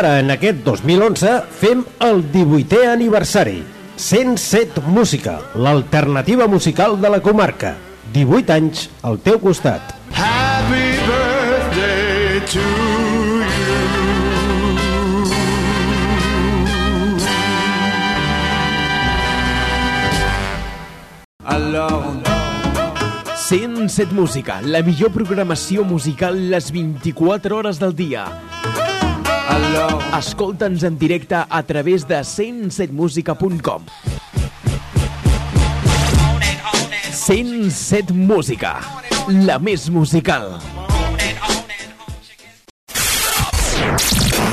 Ara, en aquest 2011, fem el 18è aniversari. 107 Música, l'alternativa musical de la comarca. 18 anys al teu costat. Happy birthday to you. Alone. 107 Música, la millor programació musical les 24 hores del dia. Escolta'ns en directe a través de 107musica.com 107 Música, la més musical.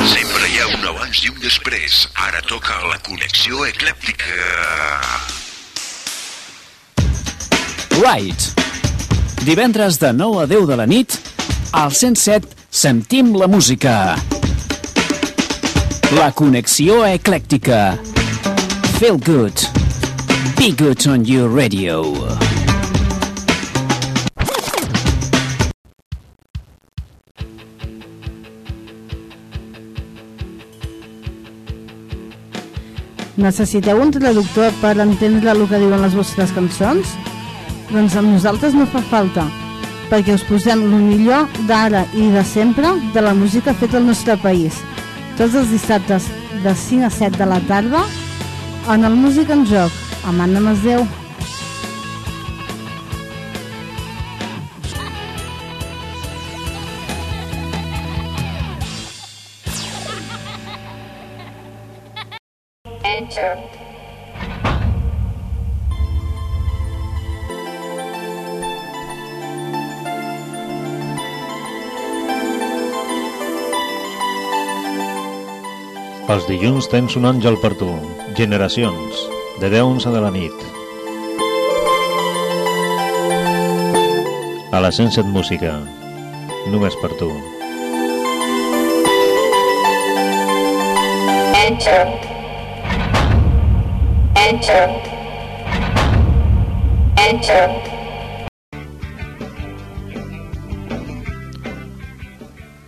Sempre hi ha un abans i un després. Ara toca la connexió eclèptica. Right. Divendres de 9 a 10 de la nit, al 107 sentim la música. La connexió eclèctica. Feel good. Be good on your radio. Necessiteu un traductor per entendre el que diuen les vostres cançons? Doncs amb nosaltres no fa falta, perquè us posem el millor d'ara i de sempre de la música feta al nostre país. Tots els dissabtes de 5 a 7 de la tarda en el Música en Joc, amb Anna Masdeu. Els dilluns tens un àngel per tu. Generacions. De 10 a 11 de la nit. A la 107 Música. Només per tu. Enter. Enter. Enter.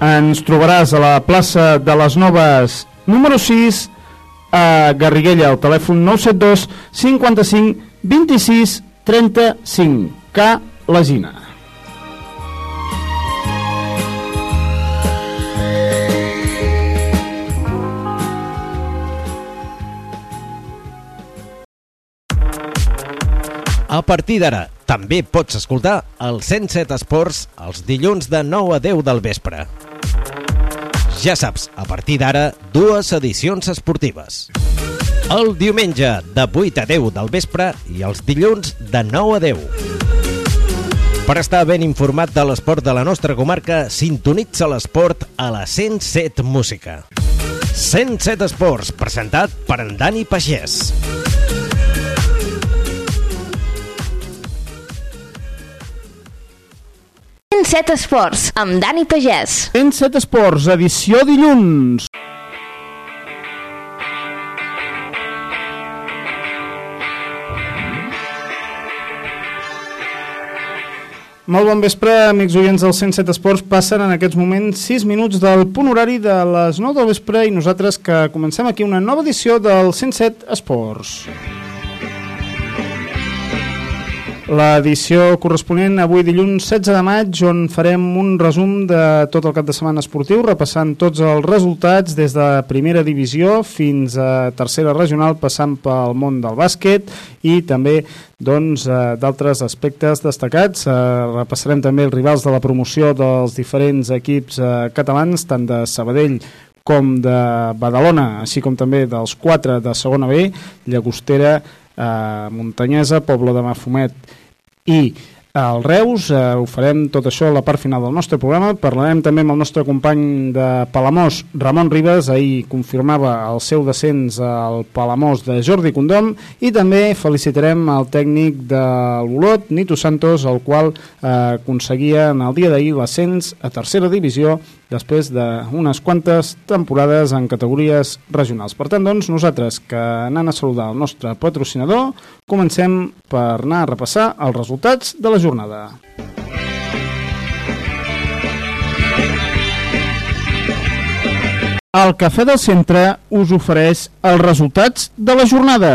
Ens trobaràs a la plaça de les Noves número 6 a Garriguella, al telèfon 972 55 26 35 K Legina. A partir d'ara, també pots escoltar el 107 Esports els dilluns de 9 a 10 del vespre. Ja saps, a partir d'ara, dues edicions esportives. El diumenge de 8 a 10 del vespre i els dilluns de 9 a 10. Per estar ben informat de l'esport de la nostra comarca, sintonitza l'esport a la 107 Música. 107 Esports, presentat per en Dani Pagès. 107 Esports, amb Dani Pagès. 107 Esports, edició dilluns. Molt bon vespre, amics oients del 107 Esports. Passen en aquests moments 6 minuts del punt horari de les 9 del vespre i nosaltres que comencem aquí una nova edició del 107 Esports. L'edició corresponent avui dilluns 16 de maig on farem un resum de tot el cap de setmana esportiu repassant tots els resultats des de primera divisió fins a tercera regional passant pel món del bàsquet i també doncs, eh, d'altres aspectes destacats. Eh, repassarem també els rivals de la promoció dels diferents equips eh, catalans, tant de Sabadell com de Badalona, així com també dels quatre de segona B, Llagostera, eh, Muntanyesa, Poble de Mafumet i el Reus, eh, ho farem tot això a la part final del nostre programa, parlarem també amb el nostre company de Palamós, Ramon Ribes, ahir confirmava el seu descens al Palamós de Jordi Condom. I també felicitarem el tècnic de l'Olot, Nito Santos, el qual eh, aconseguia en el dia d'ahir l'ascens a tercera divisió després d'unes quantes temporades en categories regionals. Per tant, doncs, nosaltres que anant a saludar el nostre patrocinador, comencem per anar a repassar els resultats de la jornada. El Cafè del Centre us ofereix els resultats de la jornada.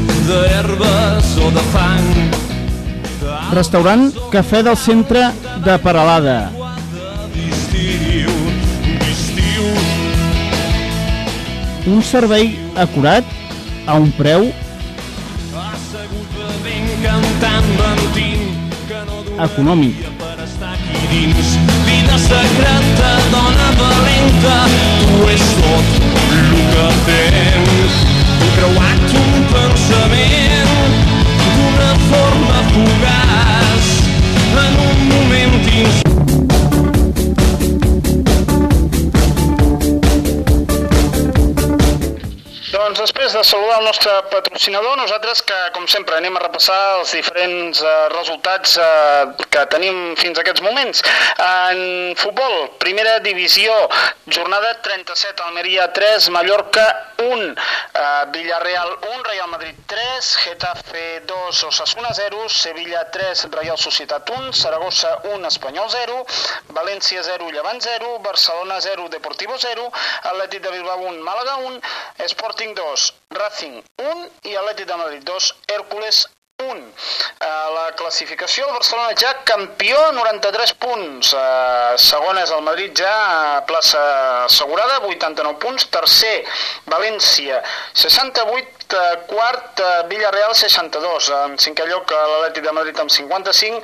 d'herbes o de fang. Restaurant Cafè del Centre de d'estiu Un servei acurat a un preu econòmic. vida secreta dona valenta tu és tot el que tens creuat un pensament d'una forma fugaç en un moment ins després de saludar el nostre patrocinador, nosaltres que, com sempre, anem a repassar els diferents eh, resultats eh, que tenim fins a aquests moments. En futbol, primera divisió, jornada 37, Almeria 3, Mallorca 1, eh, Villarreal 1, Real Madrid 3, Getafe 2, Osasuna 0, Sevilla 3, Real Societat 1, Saragossa 1, Espanyol 0, València 0, Llevant 0, Barcelona 0, Deportivo 0, Atlètic de Bilbao 1, Màlaga 1, Sporting 2, Racing 1 i Atlètic de Madrid 2, Hércules 1. A la classificació, el Barcelona ja campió, 93 punts. Uh, segon és el Madrid ja a plaça assegurada, 89 punts. Tercer, València, 68 eh, quart, eh, Villarreal 62, en cinquè lloc eh, l'Atlètic de Madrid amb 55,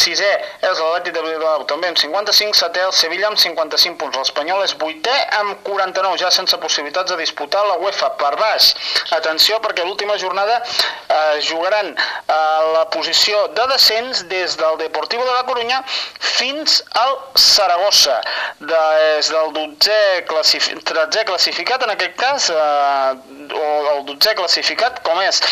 sisè és l'Atlètic de Bilbao també amb 55, setè el Sevilla amb 55 punts, l'Espanyol és vuitè amb 49, ja sense possibilitats de disputar la UEFA. Per baix. Atenció perquè l'última jornada eh, jugaran a la posició de descens des del Deportivo de la Corunya fins al Saragossa, des del 12è, classif 13è classificat en aquest cas, eh, o el 12è classificat com és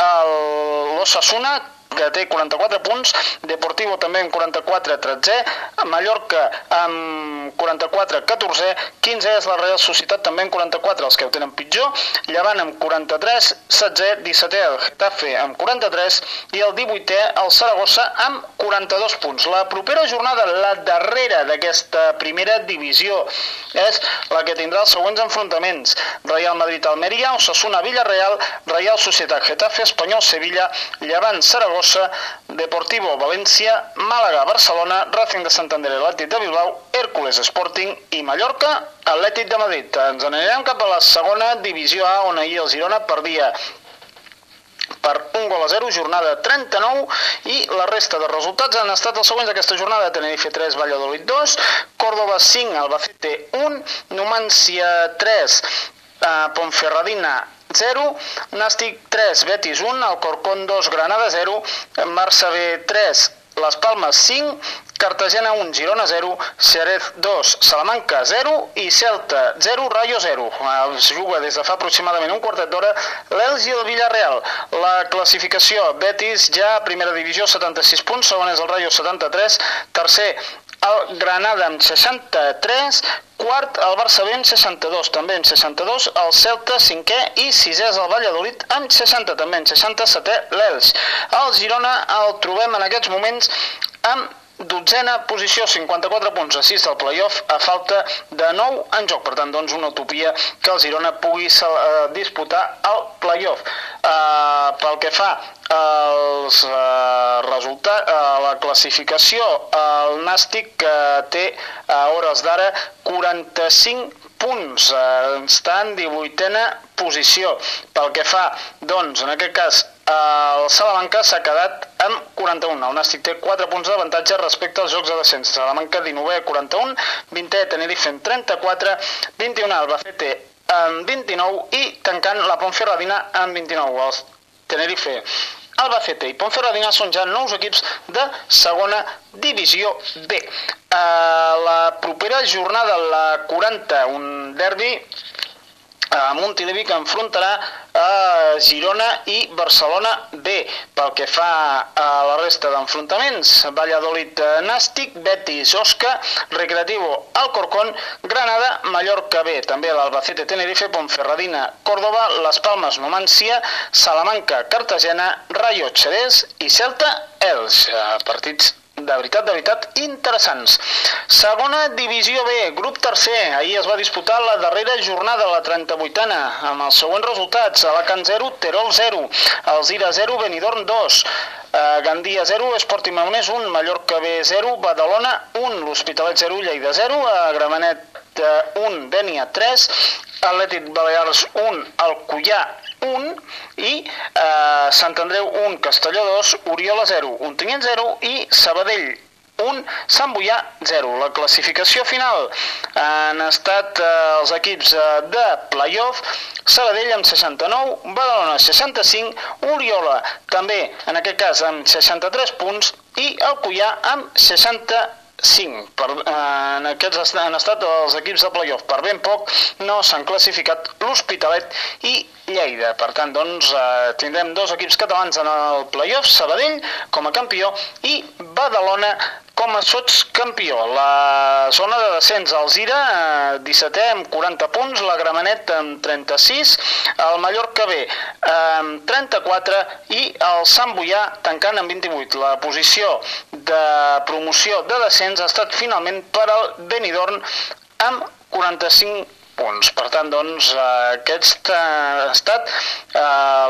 l'Osasuna que té 44 punts, Deportivo també amb 44, 13è, Mallorca amb 44, 14è, 15è és la Real Societat també amb 44, els que ho tenen pitjor, Llevant amb 43, 16è, 17è el Getafe amb 43 i el 18è el Saragossa amb 42 punts. La propera jornada, la darrera d'aquesta primera divisió, és la que tindrà els següents enfrontaments. Real Madrid-Almeria, Osasuna Villarreal, Real Societat Getafe, Espanyol Sevilla, Llevant Saragossa, Deportivo València, Màlaga Barcelona, Racing de Santander Atlètic de Bilbao, Hércules Sporting i Mallorca Atlètic de Madrid. Ens anirem cap a la segona divisió A on ahir el Girona perdia per un gol a 0, jornada 39 i la resta de resultats han estat els següents d'aquesta jornada, Tenerife 3, Valladolid 2, Córdoba 5, Albacete 1, Numancia 3, eh, Ponferradina 0, Nàstic 3, Betis 1, Alcorcón 2, Granada 0, Barça B 3, Les Palmes 5, Cartagena 1, Girona 0, Xerez 2, Salamanca 0 i Celta 0, Rayo 0. Es juga des de fa aproximadament un quartet d'hora l'Elx i el Villarreal. La classificació, Betis ja a primera divisió 76 punts, segon és el Rayo 73, tercer el Granada amb 63, quart el Barça B amb 62, també amb 62, el Celta cinquè i sisè és el Valladolid amb 60, també amb 67 l'Elx. El Girona el trobem en aquests moments amb dotzena posició, 54 punts a 6 del playoff, a falta de 9 en joc. Per tant, doncs, una utopia que el Girona pugui uh, disputar el playoff. Uh, pel que fa als uh, resultats, uh, la classificació, el Nàstic uh, té a hores d'ara 45 punts, eh, està en 18a posició. Pel que fa, doncs, en aquest cas, el Salamanca s'ha quedat amb 41. El Nàstic té 4 punts d'avantatge respecte als jocs de descens. Salamanca 19 a 41, 20è Tenerife amb 34, 21 Albacete amb 29 i tancant la Ponferradina amb 29. Els Tenerife Albacete i Ponferradina són ja nous equips de segona divisió B. Uh, la propera jornada, la 40, un derbi a Montilivi que enfrontarà a Girona i Barcelona B. Pel que fa a la resta d'enfrontaments, Valladolid Nàstic, Betis Osca, Recreativo Alcorcón, Granada, Mallorca B, també l'Albacete Tenerife, Ponferradina, Córdoba, Les Palmes Numancia, Salamanca, Cartagena, Rayo Xerès i Celta Els partits de veritat, de veritat, interessants. Segona divisió B, grup tercer. Ahir es va disputar la darrera jornada, la 38a, amb els següents resultats. Alacant 0, Terol 0, Alzira 0, Benidorm 2, Uh, Gandia 0, Esporti Maonès 1, Mallorca B 0, Badalona 1, l'Hospitalet 0, Lleida 0, uh, Gramenet uh, 1, Dènia 3, Atlètic Balears 1, Alcullà 1 i eh, Sant Andreu 1, Castelló 2, Oriola 0, Ontinyent 0 i Sabadell 1, Sant Boià 0. La classificació final han estat eh, els equips eh, de playoff, Sabadell amb 69, Badalona 65, Oriola també, en aquest cas, amb 63 punts i Alcoyà amb 60 5. Per, eh, en aquests han estat els equips de playoff. Per ben poc no s'han classificat l'Hospitalet i Lleida. Per tant, doncs, eh, tindrem dos equips catalans en el playoff, Sabadell com a campió i Badalona com a sots campió. La zona de descens, el Zira, eh, 17è amb 40 punts, la Gramenet amb 36, el Mallorca B amb 34 i el Sant Boià tancant amb 28. La posició de promoció de descens ha estat finalment per al Benidorm amb 45 punts. Per tant, doncs, aquest ha estat eh,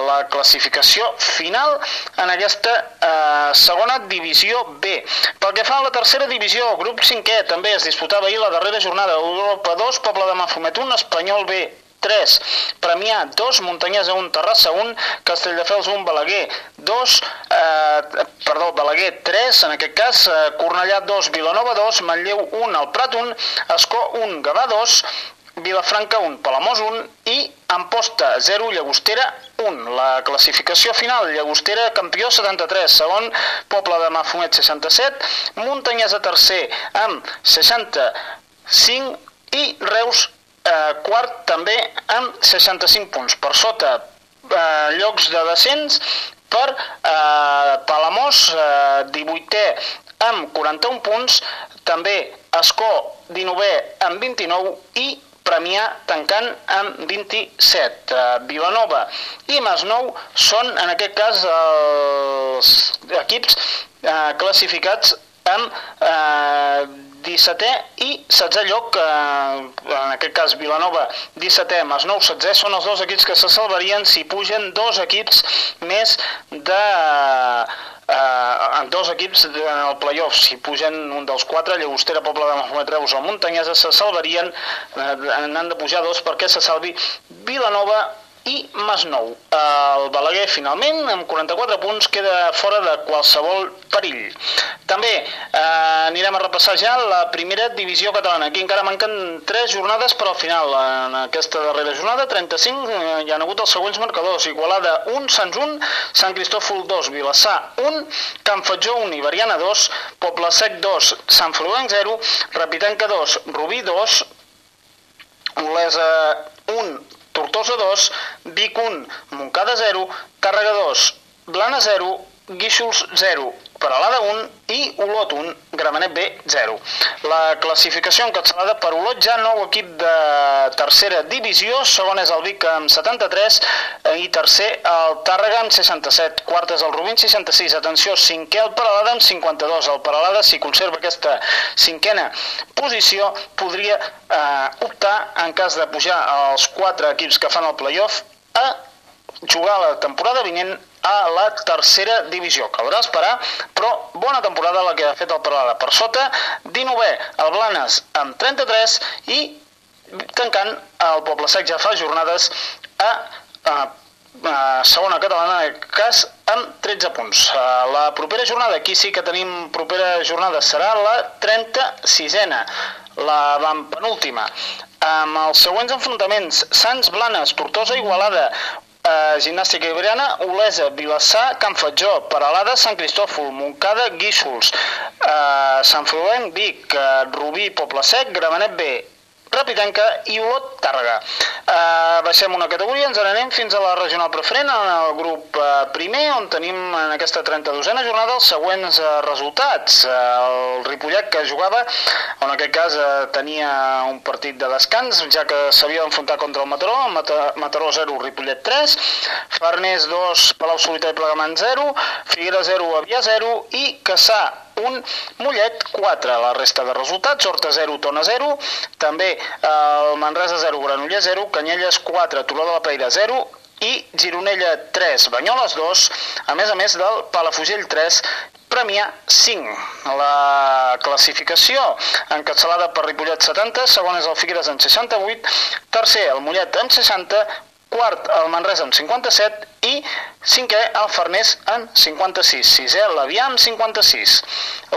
la classificació final en aquesta eh, segona divisió B. Pel que fa a la tercera divisió, grup 5è, també es disputava ahir la darrera jornada, Europa 2, Poble de Mafumet 1, Espanyol B 3, Premià 2, Muntanyesa 1, Terrassa 1, Castelldefels 1, Balaguer 2, eh, perdó, Balaguer 3, en aquest cas, eh, Cornellà 2, Vilanova 2, Manlleu 1, El Prat 1, Escó 1, Gavà 2, Vilafranca 1, Palamós 1 i Amposta 0, Llagostera 1. La classificació final, Llagostera campió 73, segon Poble de Mafumet 67, Muntanyesa tercer amb 65 i Reus eh, quart també amb 65 punts. Per sota eh, llocs de descens, per eh, Palamós, eh, 18è amb 41 punts, també Escó, 19è amb 29 i Premià tancant amb 27. Uh, Vilanova i Masnou són, en aquest cas, els equips uh, classificats amb uh, 17è i 16è lloc, eh, en aquest cas Vilanova 17è, Masnou 16è, són els dos equips que se salvarien si pugen dos equips més de eh, dos equips en el playoff, si pugen un dels quatre, Llagostera, Poble de Mahomet Reus o Muntanyesa, se salvarien, eh, n'han de pujar dos perquè se salvi Vilanova i Masnou. El Balaguer, finalment, amb 44 punts, queda fora de qualsevol perill. També eh, anirem a repassar ja la primera divisió catalana. Aquí encara manquen 3 jornades per al final. En aquesta darrera jornada, 35, eh, hi ha hagut els següents marcadors. Igualada 1, Sants 1, Sant Cristòfol 2, Vilassar 1, Can Fatjó 1, Iberiana 2, Poble Sec 2, Sant Feliuenc 0, Rapitenca 2, Rubí 2, Olesa 1, Tortosa 2, Vic 1, Montcada 0, Tàrrega 2, Blana 0, Guíxols 0, Peralada 1 i Olot 1, Gramenet B 0. La classificació encapçalada per Olot ja nou equip de tercera divisió, segon és el Vic amb 73 i tercer el Tàrrega amb 67, quart és el Rubín 66, atenció, cinquè el Peralada amb 52, el Peralada si conserva aquesta cinquena posició podria eh, optar en cas de pujar als quatre equips que fan el playoff a jugar la temporada vinent a la tercera divisió. Caldrà esperar, però bona temporada la que ha fet el Peralada. Per sota, 19è, el Blanes amb 33 i tancant el Poble Sec ja fa jornades a, a, a segona catalana, en cas amb 13 punts. La propera jornada, aquí sí que tenim propera jornada, serà la 36a, la penúltima amb els següents enfrontaments, Sants Blanes, Tortosa Igualada, eh, Gimnàstica Iberiana, Olesa, Vilassar, Can Fatjó, Peralada, Sant Cristòfol, Montcada, Guíxols, eh, Sant Florenc, Vic, eh, Rubí, Poble Sec, Gramenet B, Rapitanca i Olot Tàrrega. Uh, baixem una categoria, ens n'anem fins a la regional preferent, en el grup uh, primer, on tenim en aquesta 32a jornada els següents uh, resultats. Uh, el Ripollet que jugava, en aquest cas uh, tenia un partit de descans, ja que s'havia d'enfrontar contra el Mataró, Mata Mataró 0, Ripollet 3, Farners 2, Palau Solità i Plegamant 0, Figuera 0, Avià 0 i Caçà 1, Mollet 4. La resta de resultats, Horta 0, Tona 0, també el Manresa 0, Granollers 0, Canyelles 4, Turó de la Peira 0 i Gironella 3, Banyoles 2, a més a més del Palafugell 3, Premià 5. La classificació encapçalada per Ripollet 70, segon és el Figueres amb 68, tercer el Mollet amb 60, quart el Manresa amb 57 i cinquè el Farners amb 56, sisè l'Avià amb 56.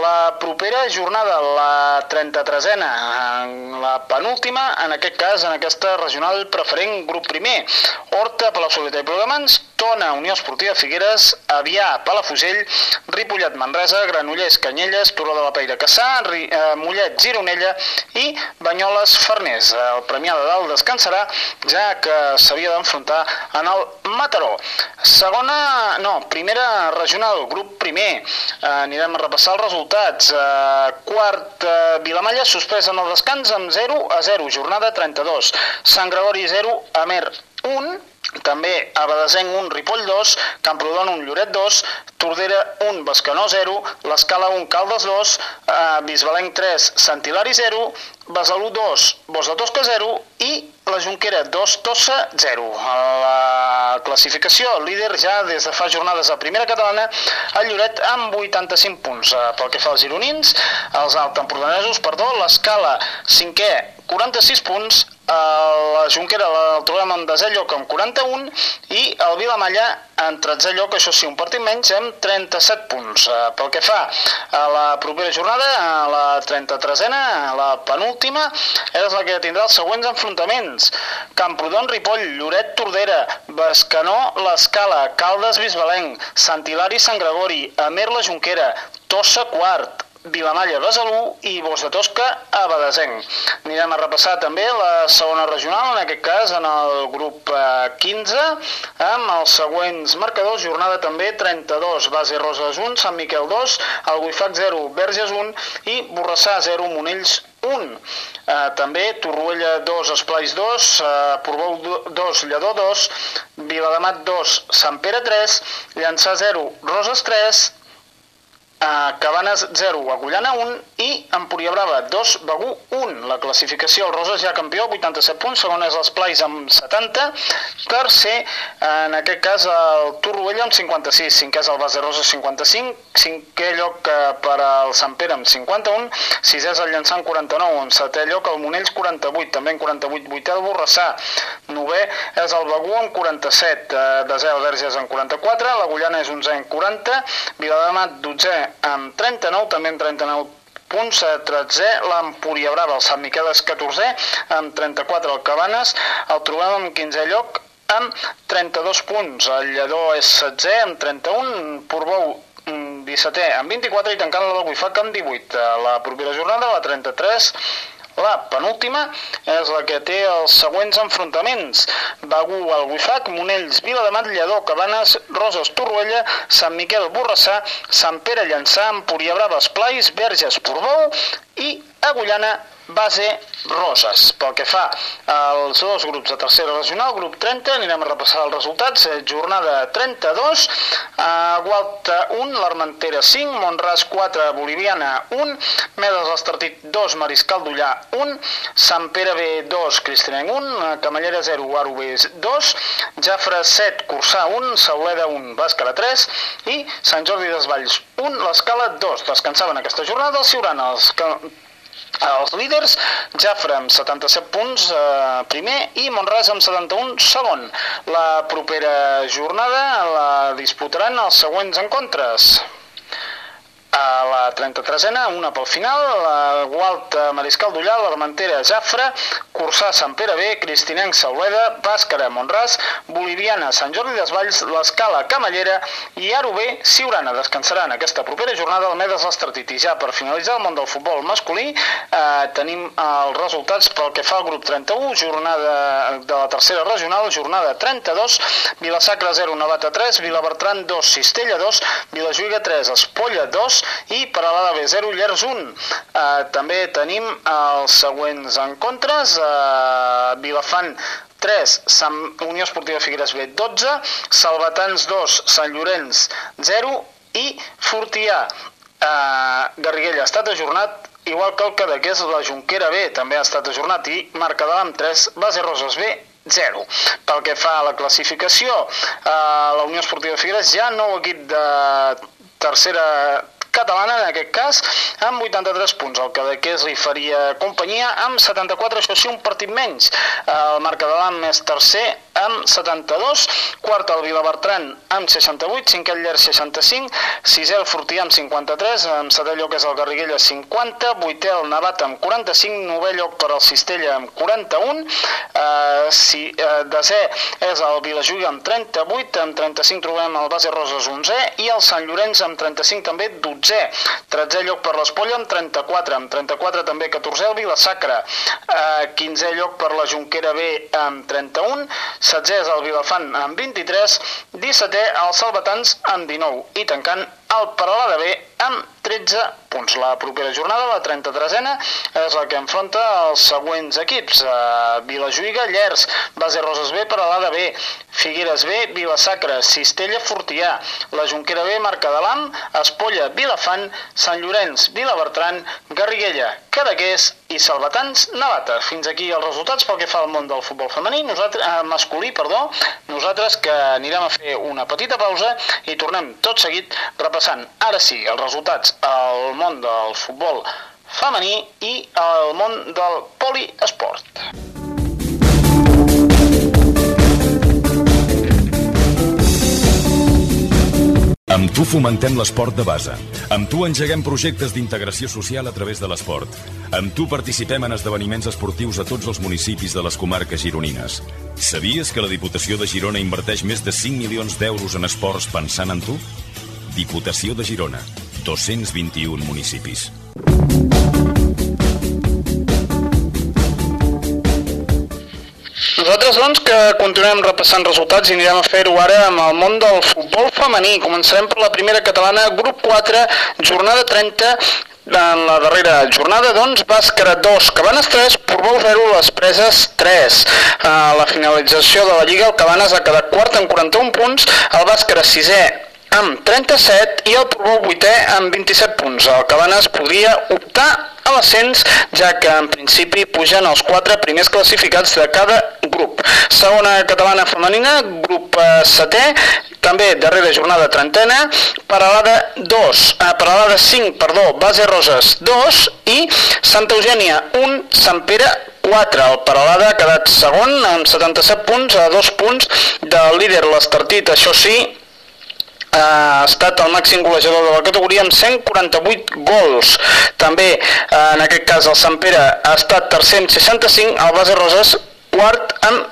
La propera jornada, la 33a, la penúltima, en aquest cas, en aquesta regional preferent grup primer, Horta, Palafrugell i Programants, Tona, Unió Esportiva Figueres, Avià, Palafugell, Ripollet, Manresa, Granollers, Canyelles, Turó de la Peira, Caçà, Ri, eh, Mollet, Gironella i Banyoles, Farners. El Premià de Dalt descansarà, ja que s'havia d'enfrontar en el Mataró. Segona, no, primera regional, grup primer. Eh, anirem a repassar els resultats. Eh, quart, eh, Vilamalla, suspès en el descans amb 0 a 0, jornada 32. Sant Gregori 0, Amer 1, també a Badesenc 1, Ripoll 2, Camprodon 1, Lloret 2, Tordera 1, Bescanó 0, l'Escala 1, Caldes 2, eh, Bisbalenc 3, Sant Hilari 0, Besalú 2, Bos de Tosca 0 i la Junquera 2, Tossa 0. A la classificació, líder ja des de fa jornades a primera catalana, el Lloret amb 85 punts. Eh, pel que fa als gironins, els altempordanesos, perdó, l'Escala 5è 46 punts, la Junquera el trobem en desè lloc amb 41 i el Vilamalla en 13è lloc, això sí, un partit menys, amb 37 punts. Eh, Pel que fa a la propera jornada, a la 33a, la penúltima, és la que tindrà els següents enfrontaments. Camprodon, Ripoll, Lloret, Tordera, Bescanó, l'Escala, Caldes, Bisbalenc, Sant Hilari, Sant Gregori, Amer, la Junquera, Tossa, Quart, Vilamalla, Besalú i Bos de Tosca a Badesenc. Anirem a repassar també la segona regional, en aquest cas en el grup eh, 15, amb els següents marcadors, jornada també 32, Base Roses 1, Sant Miquel 2, el Guifac 0, Verges 1 i Borrassà 0, Monells 1. Eh, també Torroella 2, Esplais 2, eh, Portbou 2, Lledó 2, Viladamat 2, Sant Pere 3, Llançà 0, Roses 3, Uh, Cabanes 0, Agullana 1 i Empúria Brava 2, Begú 1. La classificació, el Roses ja campió, 87 punts, segon és l'Esplais amb 70, tercer, en aquest cas el Torroella amb 56, cinquè és el Base Roses 55, cinquè lloc uh, per al Sant Pere amb 51, sisè és el Llançà amb 49, en setè lloc el Monells 48, també en 48, vuitè el Borrassà, novè és el Begú amb 47, uh, desè el Verges amb 44, l'Agullana és 11 amb 40, Viladamat 12 amb 39, també amb 39 punts, eh, 13 l'Empúria Brava, el Sant Miquel és 14 amb 34 el Cabanes, el trobem en 15 lloc amb 32 punts, el Lledó és 16 amb 31, Portbou 17è amb 24 i tancant la del Buifac amb 18. Eh, La propera jornada, la 33, la penúltima és la que té els següents enfrontaments. Begú, el Buifac, Monells, Viladamat, Lledó, Cabanes, Roses, Torroella, Sant Miquel, Borrassà, Sant Pere, Llançà, Empúria Brava, Esplais, Verges, Portbou i Agullana, Base, Roses. Pel que fa als dos grups de tercera regional, grup 30, anirem a repassar els resultats. Eh, Jornada 32, a Gualta 1, l'Armentera 5, Montràs 4, Boliviana 1, Medes l'Estartit 2, Mariscal d'Ullà 1, Sant Pere B 2, Cristinenc 1, Camallera 0, Guaro B 2, Jafre 7, Cursà 1, Sauleda 1, Bàscara 3 i Sant Jordi d'Esvalls 1, l'Escala 2. Descansaven aquesta jornada els Ciurana, els que els líders, Jafre amb 77 punts eh, primer i Montràs amb 71 segon. La propera jornada la disputaran els següents encontres. A la 33a, una pel final, la Gualta Mariscal d'Ullà, l'Armentera Jafre, Cursà Sant Pere B, Cristinenc Sauleda, Bàscara Montràs, Boliviana Sant Jordi desvalls, l'Escala Camallera i Aro B, Siurana. Descansaran aquesta propera jornada al Medes l'Estratit. I ja per finalitzar el món del futbol masculí eh, tenim els resultats pel que fa al grup 31, jornada de la tercera regional, jornada 32, Vilasacra 0, Navata 3, Vilabertran 2, Cistella 2, Vilajuiga 3, Espolla 2 i per a l'ADB 0, Llers 1. Eh, també tenim els següents encontres, eh, Vilafant 3, Sant Unió Esportiva Figueres B 12, Salvatans 2, Sant Llorenç 0 i Fortià. Eh, Garriguella ha estat ajornat igual que el Cadaqués, la Junquera B també ha estat ajornat i Mercadal amb 3, Base Roses B 0. Pel que fa a la classificació, eh, la Unió Esportiva Figueres ja nou equip de tercera catalana, en aquest cas, amb 83 punts. El Cadaqués li faria companyia amb 74, això sí, un partit menys. El Mercadelam és tercer amb 72, quart el Vilabertran amb 68, cinquè el Ller 65, sisè el Fortià amb 53, amb setè lloc és el Garriguella 50, vuitè el Navat amb 45, novè lloc per al Cistella amb 41, eh, si, eh, desè és el Vilajuga amb 38, amb 35 trobem el Base Roses 11 i el Sant Llorenç amb 35 també 12, 13è lloc per l'Espolla amb 34, amb 34 també 14è el Vilasacra, eh, 15è lloc per la Junquera B amb 31, 16è és el Vilafant amb 23, 17è els Salvatans amb 19 i tancant el Paralada B amb 13 punts. La propera jornada, la 33a, és la que enfronta els següents equips. Uh, Vilajuïga, Llers, Base Roses B, Paralada B, Figueres B, Vilasacra, Cistella, Fortià, la Junquera B, Mercadelam, Espolla, Vilafant, Sant Llorenç, Vilabertran, Garriguella, Cadaqués i Salvatans, Navata. Fins aquí els resultats pel que fa al món del futbol femení, nosaltres, eh, masculí, perdó, nosaltres que anirem a fer una petita pausa i tornem tot seguit ara sí, els resultats al món del futbol femení i al món del poliesport. Amb tu fomentem l'esport de base. Amb tu engeguem projectes d'integració social a través de l'esport. Amb tu participem en esdeveniments esportius a tots els municipis de les comarques gironines. Sabies que la Diputació de Girona inverteix més de 5 milions d'euros en esports pensant en tu? Diputació de Girona. 221 municipis. Nosaltres, doncs, que continuem repassant resultats i anirem a fer-ho ara amb el món del futbol femení. Començarem per la primera catalana, grup 4, jornada 30, en la darrera jornada, doncs, Bàscara 2, Cabanes 3, Portbou 0, les preses 3. A la finalització de la Lliga, el Cabanes ha quedat quart amb 41 punts, el Bàscara 6è amb 37 i el Portbou 8è amb 27 punts. El Cabanes podria optar a l'ascens, ja que en principi pugen els quatre primers classificats de cada grup. Segona catalana femenina, grup eh, setè, també darrera jornada trentena, Paralada 2, eh, Paralada 5, perdó, Base Roses 2 i Santa Eugènia 1, Sant Pere 4. El Paralada ha quedat segon amb 77 punts a dos punts del líder l'Estartit, això sí, ha estat el màxim golejador de la categoria amb 148 gols. També, eh, en aquest cas, el Sant Pere ha estat tercer amb 65, el Base Roses quart amb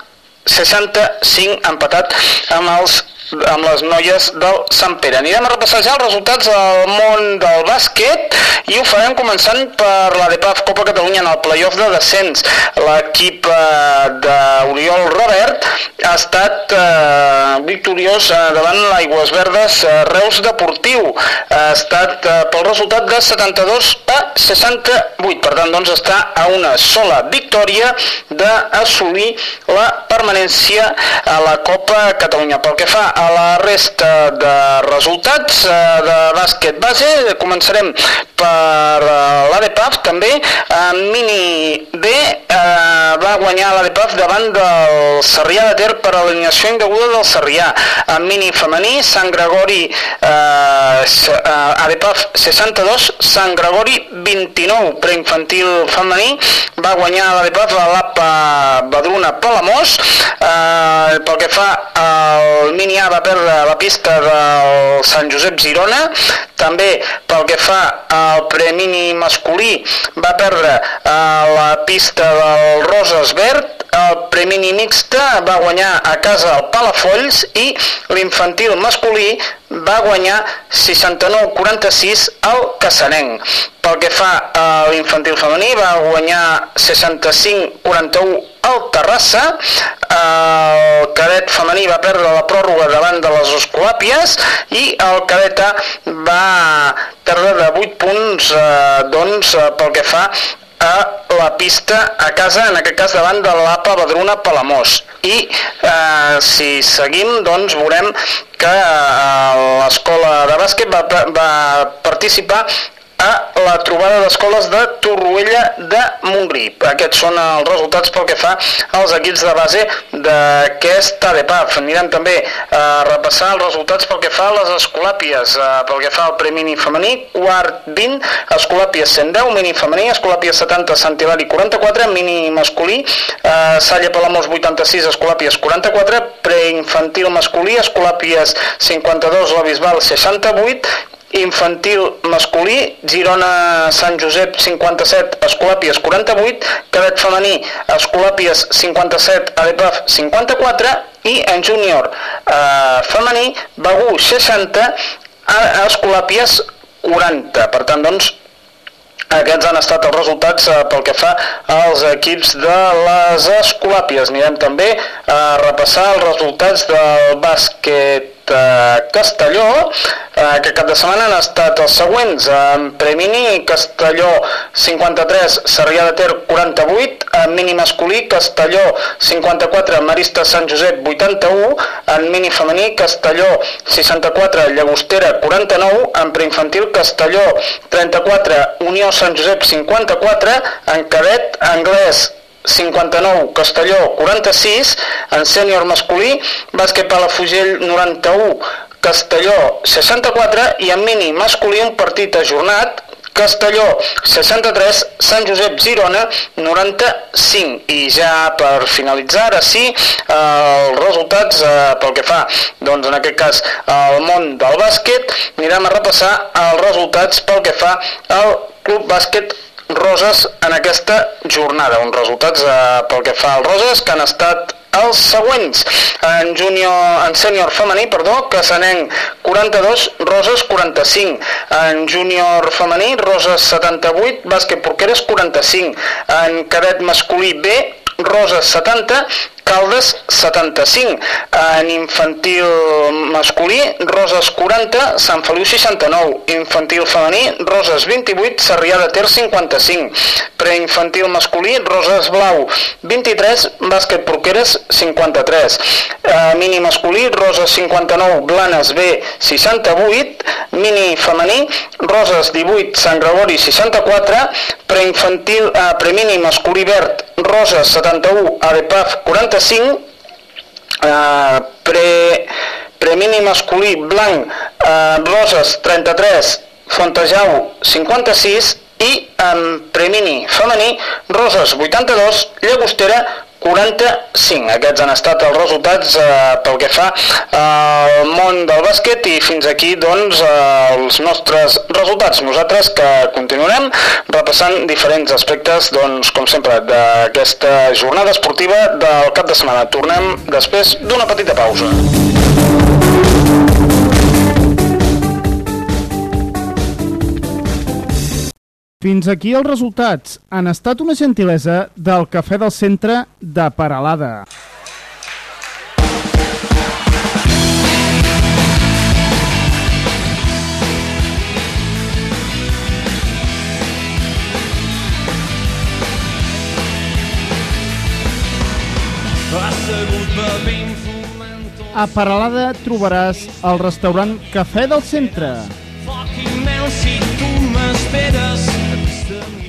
65, empatat amb els amb les noies del Sant Pere. Anirem a repassar ja els resultats del món del bàsquet i ho farem començant per la DEPAF Copa Catalunya en el playoff de descens. L'equip eh, d'Oriol Robert ha estat eh, victoriós eh, davant l'Aigües Verdes eh, Reus Deportiu. Ha estat eh, pel resultat de 72 a 68. Per tant, doncs està a una sola victòria d'assolir la permanència a la Copa Catalunya. Pel que fa a la resta de resultats eh, de bàsquet base, començarem per eh, l'ADPAF també. En mini B eh, va guanyar l'ADPAF davant del Sarrià de Ter per alineació indeguda del Sarrià. En mini femení, Sant Gregori eh, eh, ADPAF 62, Sant Gregori 29. Preinfantil femení va guanyar l'ADPAF a l'APA Badruna Palamós. Eh, pel que fa al mini A va perdre la pista del Sant Josep Girona. També pel que fa al premini masculí va perdre eh, la pista del Roses Verd. El premini mixta va guanyar a casa el Palafolls i l'infantil masculí va guanyar 69-46 al Cassanenc. Pel que fa a l'infantil femení va guanyar 65-41 al Terrassa, el cadet femení va perdre la pròrroga davant de les Escolàpies i el cadet A va perdre de 8 punts eh, doncs, eh, pel que fa a la pista a casa, en aquest cas davant de l'APA Badruna Palamós. I eh, si seguim, doncs veurem que eh, l'escola de bàsquet va, va participar a la trobada d'escoles de Torroella de Montgrí. Aquests són els resultats pel que fa als equips de base d'aquest ADPAF. Anirem també a repassar els resultats pel que fa a les escolàpies. Eh, Pel que fa al premini femení, quart 20, escolàpies 110, mini femení, escolàpies 70, Sant Hilari 44, mini masculí, eh, Salla Palamós 86, escolàpies 44, preinfantil masculí, escolàpies 52, la Bisbal 68, infantil masculí, Girona Sant Josep 57, Escolàpies 48, cadet femení, Escolàpies 57, Adepaf 54 i en júnior eh, femení, Begú 60, a- Escolàpies 40. Per tant, doncs, aquests han estat els resultats eh, pel que fa als equips de les Escolàpies. Anirem també a repassar els resultats del bàsquet eh, Castelló, eh, que cap de setmana han estat els següents. En Premini, Castelló 53, Sarrià de Ter 48, en mini masculí, Castelló 54, Marista Sant Josep 81, en mini femení, Castelló 64, Llagostera 49, en preinfantil, Castelló 34, Unió Sant Josep 54, en cadet, Anglès 59, Castelló 46, en sènior masculí, bàsquet Palafugell 91, Castelló 64 i en mini masculí un partit ajornat, Castelló 63, Sant Josep Girona 95 i ja per finalitzar ara sí eh, els resultats eh, pel que fa doncs en aquest cas al món del bàsquet anirem a repassar els resultats pel que fa al Club Bàsquet Roses en aquesta jornada. Uns resultats eh, pel que fa al Roses que han estat els següents. En júnior, en sènior femení, perdó, Casanenc 42, Roses 45. En júnior femení, Roses 78, bàsquet porqueres 45. En cadet masculí B, Roses 70, Caldes 75. En infantil masculí, Roses 40, Sant Feliu 69. Infantil femení, Roses 28, Sarrià de Ter 55. Preinfantil masculí, Roses Blau 23, Bàsquet Porqueres 53. Eh, mini masculí, Roses 59, Blanes B 68. Mini femení, Roses 18, Sant Gregori 64. Preinfantil, eh, premini masculí verd, Roses 71, Adepaf 45. Eh, pre, premini masculí blanc, eh, Roses 33, Fontejau 56 i en premini femení Roses 82, Llagostera 45. Aquests han estat els resultats eh, pel que fa al món del bàsquet i fins aquí doncs eh, els nostres resultats. Nosaltres que continuarem repassant diferents aspectes doncs com sempre d'aquesta jornada esportiva del cap de setmana. Tornem després d'una petita pausa. Fins aquí els resultats. Han estat una gentilesa del Cafè del Centre de Paralada. A Paralada trobaràs el restaurant Cafè del Centre, fucking mel si tu m'esperes.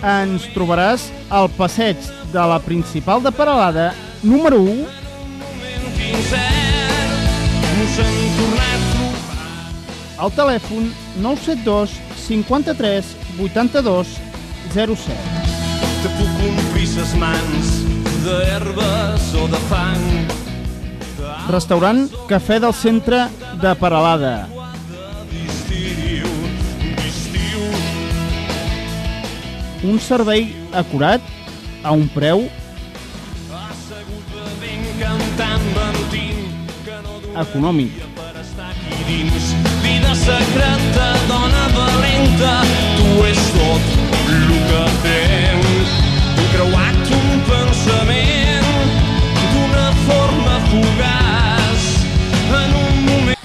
Ens trobaràs al passeig de la principal de Paralada, número 1, un pincel. Mos hem tornat trobar. al telèfon 972 53 82 07. Te puc omplir ses mans d'herbes o de fang. Restaurant Cafè del Centre de Paralada. Un servei acurat a un preu econòmic. Vida secreta, dona valenta, tu és tot el que tens. He creuat un pensament d'una forma fugaç en un moment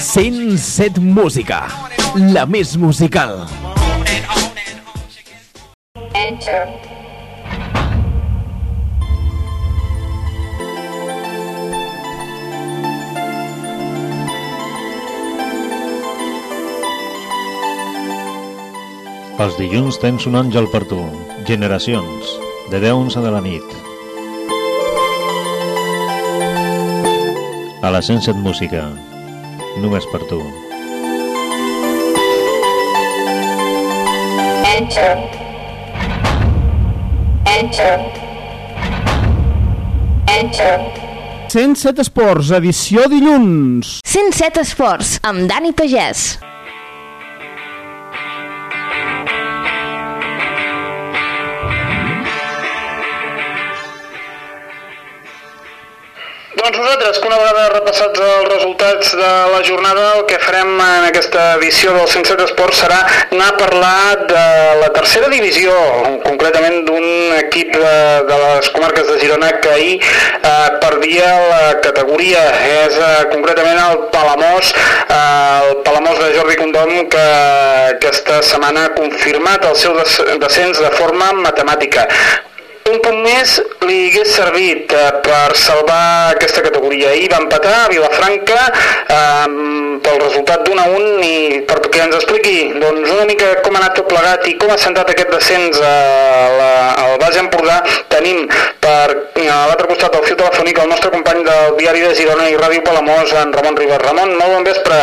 107 Música, la més musical. Enter. Els dilluns tens un àngel per tu. Generacions, de 10 a 11 de la nit. A la 107 Música, només per tu. Enter. Enter. Enter. 107 Esports, edició dilluns. 107 Esports, amb Dani Pagès. Doncs nosaltres, que una vegada repassats els resultats de la jornada, el que farem en aquesta edició del 107 Esports serà anar a parlar de la tercera divisió, concretament d'un equip de, de les comarques de Girona que ahir eh, perdia la categoria. És eh, concretament el Palamós, eh, el Palamós de Jordi Condom, que aquesta setmana ha confirmat el seu des descens de forma matemàtica. Un punt més li hagués servit eh, per salvar aquesta categoria. Ahir va empatar a Vilafranca eh, pel resultat d'un a un i perquè ens expliqui doncs, una mica com ha anat tot plegat i com ha sentat aquest descens a la, al Baix Empordà. Tenim per a l'altre costat del fil telefònic el nostre company del diari de Girona i Ràdio Palamós, en Ramon Ribas. Ramon, molt bon vespre.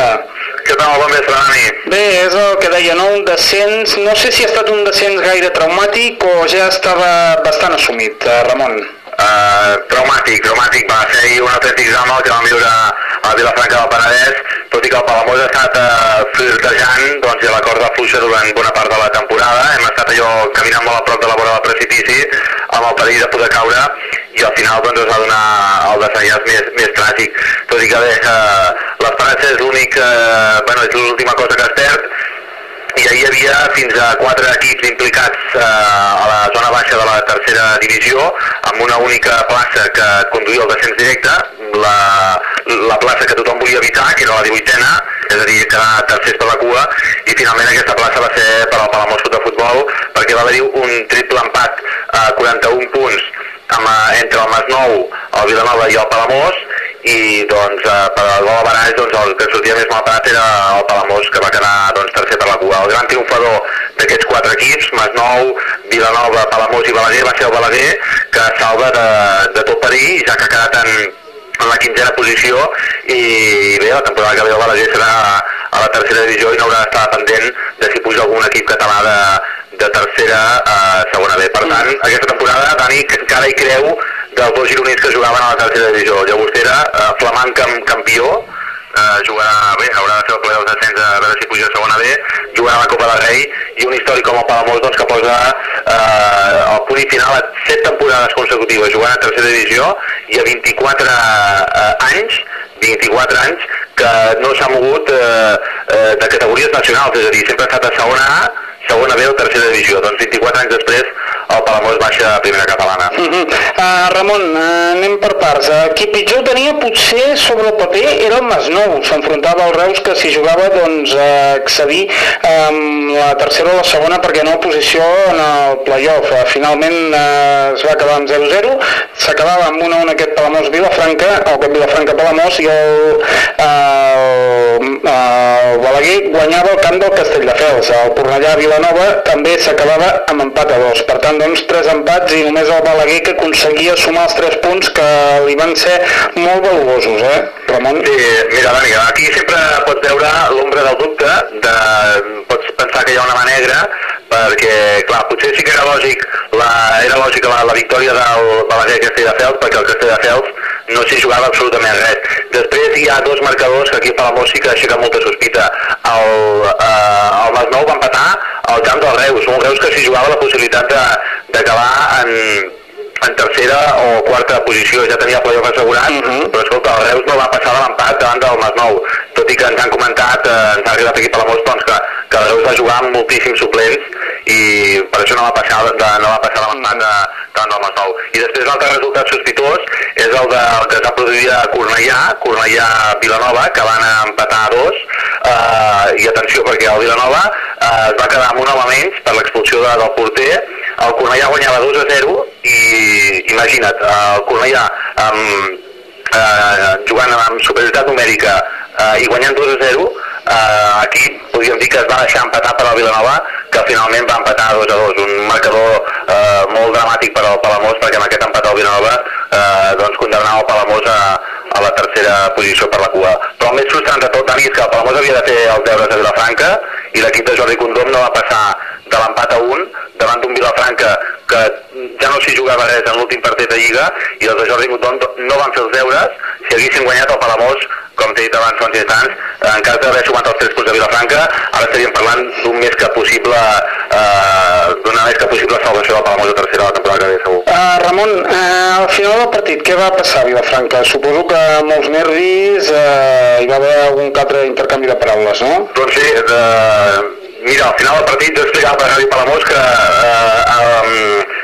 Què tal? Bon vespre, Dani. Bé, és el que deia, no? Un descens, no sé si ha estat un descens gaire traumàtic o ja estava bastant assumit, eh, Ramon. Uh, traumàtic, traumàtic. Va ser un autèntic drama que vam viure a Vilafranca del Penedès, tot i que el Palamós ha estat uh, flirtejant doncs, i la corda fluixa durant bona part de la temporada. Hem estat allò caminant molt a prop de la vora del precipici amb el perill de poder caure i al final doncs, es va donar el desenllaç més, més tràgic. Tot i que bé, uh, l'esperança és l'únic, uh, bueno, és l'última cosa que es perd, i ahir hi havia fins a quatre equips implicats eh, a la zona baixa de la tercera divisió, amb una única plaça que conduïa el descens directe, la, la plaça que tothom volia evitar, que era la 18a, és a dir, quedar tercers per la cua, i finalment aquesta plaça va ser per al Palamós de Futbol, perquè va haver-hi un triple empat a 41 punts amb, eh, entre el Masnou, el Vilanova i el Palamós, i doncs eh, per al gol a barall doncs, el que sortia més malparat era el Palamós que va quedar doncs, tercer per la cua. El gran triomfador d'aquests quatre equips, Masnou, Vilanova, Palamós i Balaguer, va ser el Balaguer que salva de, de tot perill, ja que ha quedat en, en la quinzena posició i bé, la temporada que ve el Balaguer serà a la tercera divisió i no haurà d'estar pendent de si puja algun equip català de, de tercera a segona B. Per tant, aquesta temporada Dani encara hi creu dels dos gironins que jugaven a la tercera divisió. El Llagostera, eh, flamant camp, campió, eh, jugarà bé, haurà de fer el ple dels a veure si puja a segona B, jugarà la Copa del Rei i un històric com el Palamós doncs, que posa eh, el punt final a 7 temporades consecutives jugant a tercera divisió i a 24 eh, anys 24 anys que no s'ha mogut eh, eh, de categories nacionals, és a dir, sempre ha estat a segona A, segona B o tercera divisió. Doncs 24 anys després el Palamós baixa a primera catalana. Uh -huh. uh, Ramon, uh, anem per parts. Uh, qui pitjor tenia potser sobre el paper era el Masnou. S'enfrontava al Reus que si jugava doncs uh, accedir um, la tercera o la segona perquè no posició en el playoff. Uh, finalment uh, es va acabar amb 0-0. S'acabava amb 1-1 aquest Palamós Vilafranca, o aquest Vilafranca Palamós i el, uh, el Balaguer guanyava el camp del Castelldefels. El Cornellà Vilanova també s'acabava amb empat a dos. Per tant, doncs, tres empats i només el Balaguer que aconseguia sumar els tres punts que li van ser molt valuosos, eh, Ramon? Sí, mira, Dani, aquí sempre pots veure l'ombra del dubte, de, pots pensar que hi ha una mà negra, perquè, clar, potser sí que era lògic la, era lògica la, la victòria del Balaguer Castelldefels, perquè el Castelldefels no s'hi jugava absolutament res. Després hi ha dos marcadors que aquí a Palamós sí que aixequen molta sospita. El, eh, el Masnou va empatar al camp del Reus, un Reus que s'hi jugava la possibilitat de- d'acabar en, en tercera o quarta posició, ja tenia playoff assegurat, uh -huh. però escolta, el Reus no va passar de l'empat davant del Masnou, tot i que ens han comentat, eh, ens ha arribat aquí a Palamós, doncs, que, que el Reus va jugar amb moltíssims suplents i per això no va passar de, no va passar l'empat de, davant del Masnou. I després l'altre resultat sospitós és el, de, el que es va produir a Cornellà, Cornellà-Vilanova, que van empatar a dos, eh, i atenció perquè el Vilanova eh, es va quedar amb un home menys per l'expulsió de, del porter, el Cornellà guanyava 2 a 0 i imagina't, el Cornellà amb, eh, jugant amb superioritat numèrica eh, i guanyant 2 a 0 eh, aquí podríem dir que es va deixar empatar per al Vilanova que finalment va empatar 2 a 2 un marcador eh, molt dramàtic per al Palamós perquè amb aquest empat al Vilanova eh, doncs condemnava el Palamós a, a la tercera posició per la cua. Però el més frustrant de tot, Dani, és que el Palamós havia de fer els deures a Vilafranca i l'equip de Jordi Condom no va passar de l'empat a un davant d'un Vilafranca que ja no s'hi jugava res en l'últim partit de Lliga i els de Jordi Condom no van fer els deures. Si haguessin guanyat el Palamós com t'he dit abans fa uns instants, en cas d'haver sumat els 3 punts de Vilafranca, ara estaríem parlant d'un més que possible eh, d'una més que possible salvació del Palamós de tercera la temporada que ve segur. Uh, Ramon, uh, al final del partit, què va passar a Vilafranca? Suposo que molts nervis, uh, hi va haver algun altre intercanvi de paraules, no? Doncs sí, de... mira, al final del partit explicava per Javi Palamós que eh, um,